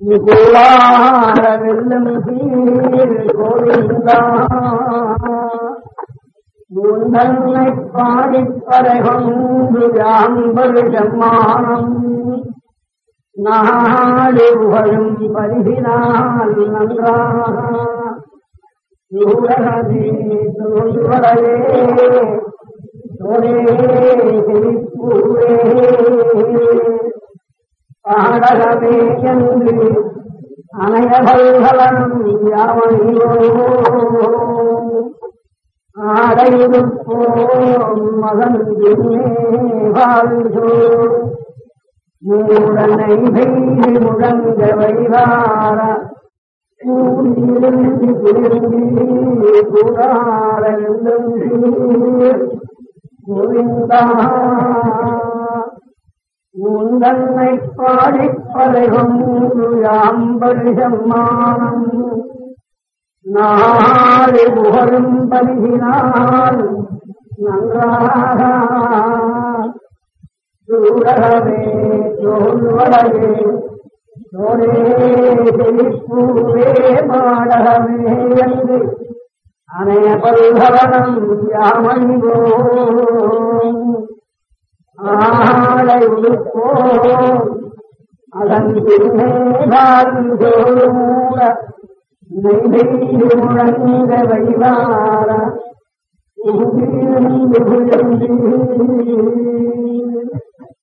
கூவார கோவிந்தா உந்தன்னை பாடிப்பறை கொண்டு நாடு புகழும் பருகினால் நன்றாக நூலகமே தோல்வரையே தோரே செழிப்பு பாடகமே என்று அனையகல்கலனும் யாமையோ மகன் வாழ்ந்தோ மூடனை பெய்து முழங்க வைவார கூடியிருந்து திரும்பி கூறாரெல்லும் கோவிந்தா தன்னை பாடிப்பதையும் யாம்படி நாளை புகழும் பருகினால் நன்றாக சூரகமே சோல்வடவே சோரே செழிப்பூரே மாடகமே என்று அணைய பல்கவனம் யாமணிவோம் ஆளை உடுப்போம் அதன் பின்னே வாழ்ந்தோட நெய்தெய்து